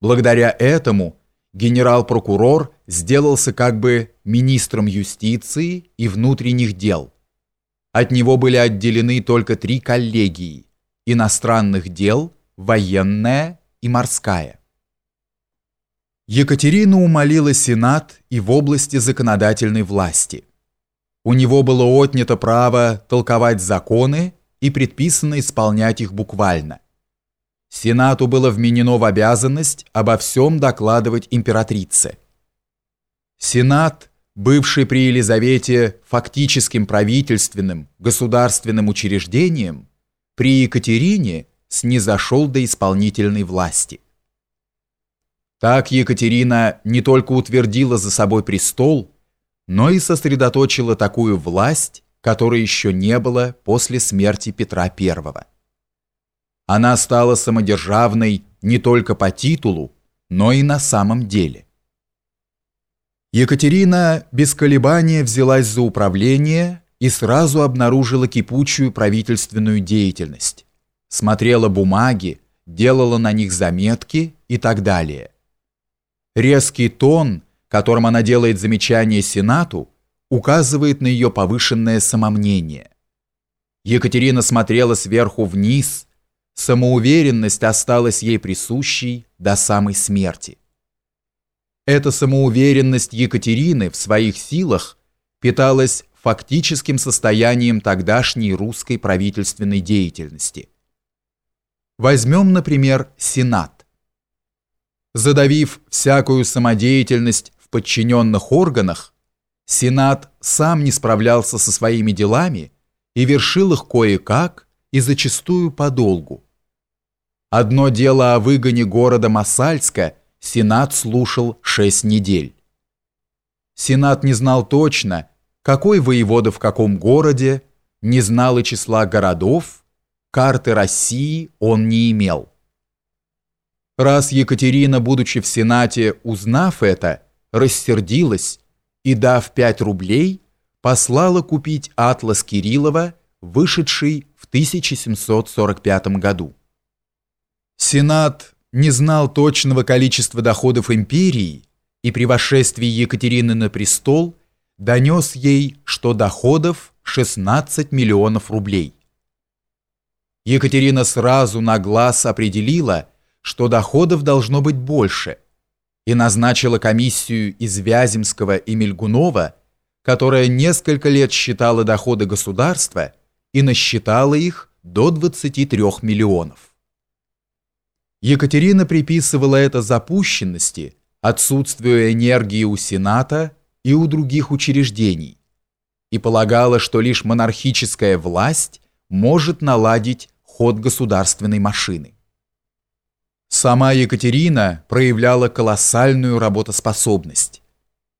Благодаря этому генерал-прокурор сделался как бы министром юстиции и внутренних дел. От него были отделены только три коллегии – иностранных дел, военная и морская. Екатерина умолила Сенат и в области законодательной власти. У него было отнято право толковать законы и предписано исполнять их буквально – Сенату было вменено в обязанность обо всем докладывать императрице. Сенат, бывший при Елизавете фактическим правительственным, государственным учреждением, при Екатерине снизошел до исполнительной власти. Так Екатерина не только утвердила за собой престол, но и сосредоточила такую власть, которой еще не было после смерти Петра I. Она стала самодержавной не только по титулу, но и на самом деле. Екатерина без колебания взялась за управление и сразу обнаружила кипучую правительственную деятельность. Смотрела бумаги, делала на них заметки и так далее. Резкий тон, которым она делает замечание Сенату, указывает на ее повышенное самомнение. Екатерина смотрела сверху вниз, самоуверенность осталась ей присущей до самой смерти. Эта самоуверенность Екатерины в своих силах питалась фактическим состоянием тогдашней русской правительственной деятельности. Возьмем, например, Сенат. Задавив всякую самодеятельность в подчиненных органах, Сенат сам не справлялся со своими делами и вершил их кое-как и зачастую подолгу. Одно дело о выгоне города Масальска Сенат слушал шесть недель. Сенат не знал точно, какой воевода в каком городе, не знал и числа городов, карты России он не имел. Раз Екатерина, будучи в Сенате, узнав это, рассердилась и, дав пять рублей, послала купить атлас Кириллова, вышедший в 1745 году. Сенат не знал точного количества доходов империи и при восшествии Екатерины на престол донес ей, что доходов 16 миллионов рублей. Екатерина сразу на глаз определила, что доходов должно быть больше, и назначила комиссию из Вяземского и Мельгунова, которая несколько лет считала доходы государства и насчитала их до 23 миллионов. Екатерина приписывала это запущенности, отсутствию энергии у Сената и у других учреждений и полагала, что лишь монархическая власть может наладить ход государственной машины. Сама Екатерина проявляла колоссальную работоспособность.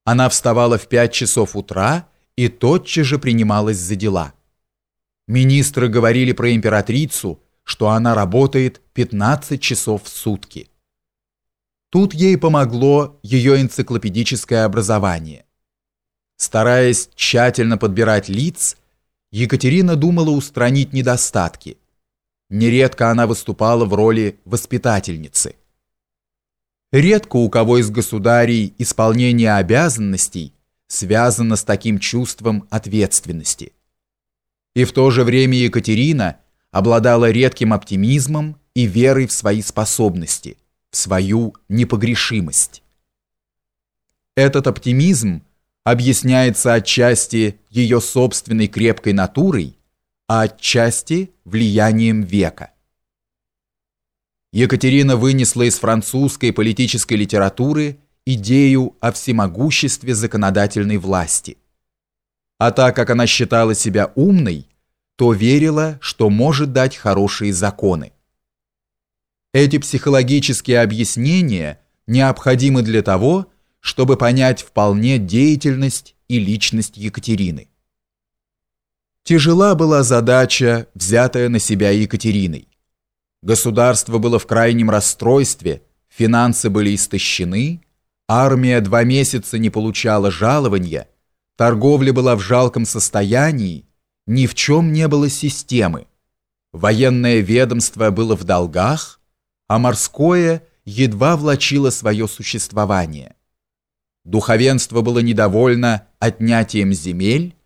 Она вставала в 5 часов утра и тотчас же принималась за дела. Министры говорили про императрицу – что она работает 15 часов в сутки. Тут ей помогло ее энциклопедическое образование. Стараясь тщательно подбирать лиц, Екатерина думала устранить недостатки. Нередко она выступала в роли воспитательницы. Редко у кого из государей исполнение обязанностей связано с таким чувством ответственности. И в то же время Екатерина – обладала редким оптимизмом и верой в свои способности, в свою непогрешимость. Этот оптимизм объясняется отчасти ее собственной крепкой натурой, а отчасти влиянием века. Екатерина вынесла из французской политической литературы идею о всемогуществе законодательной власти. А так как она считала себя умной, то верила, что может дать хорошие законы. Эти психологические объяснения необходимы для того, чтобы понять вполне деятельность и личность Екатерины. Тяжела была задача, взятая на себя Екатериной. Государство было в крайнем расстройстве, финансы были истощены, армия два месяца не получала жалования, торговля была в жалком состоянии, ни в чем не было системы. Военное ведомство было в долгах, а морское едва влачило свое существование. Духовенство было недовольно отнятием земель,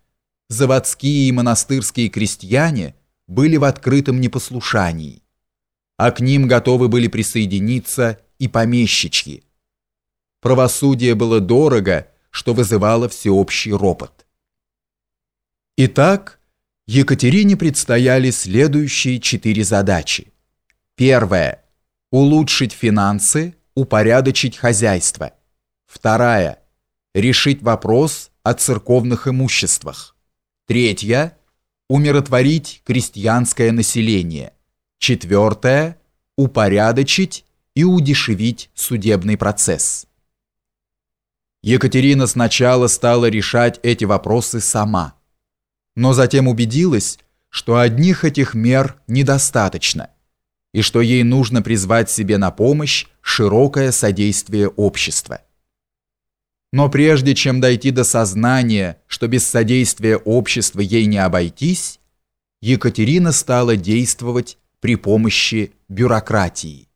заводские и монастырские крестьяне были в открытом непослушании, а к ним готовы были присоединиться и помещичьи. Правосудие было дорого, что вызывало всеобщий ропот. Итак, Екатерине предстояли следующие четыре задачи. Первая – улучшить финансы, упорядочить хозяйство. Вторая – решить вопрос о церковных имуществах. Третья – умиротворить крестьянское население. Четвертая – упорядочить и удешевить судебный процесс. Екатерина сначала стала решать эти вопросы сама, но затем убедилась, что одних этих мер недостаточно, и что ей нужно призвать себе на помощь широкое содействие общества. Но прежде чем дойти до сознания, что без содействия общества ей не обойтись, Екатерина стала действовать при помощи бюрократии.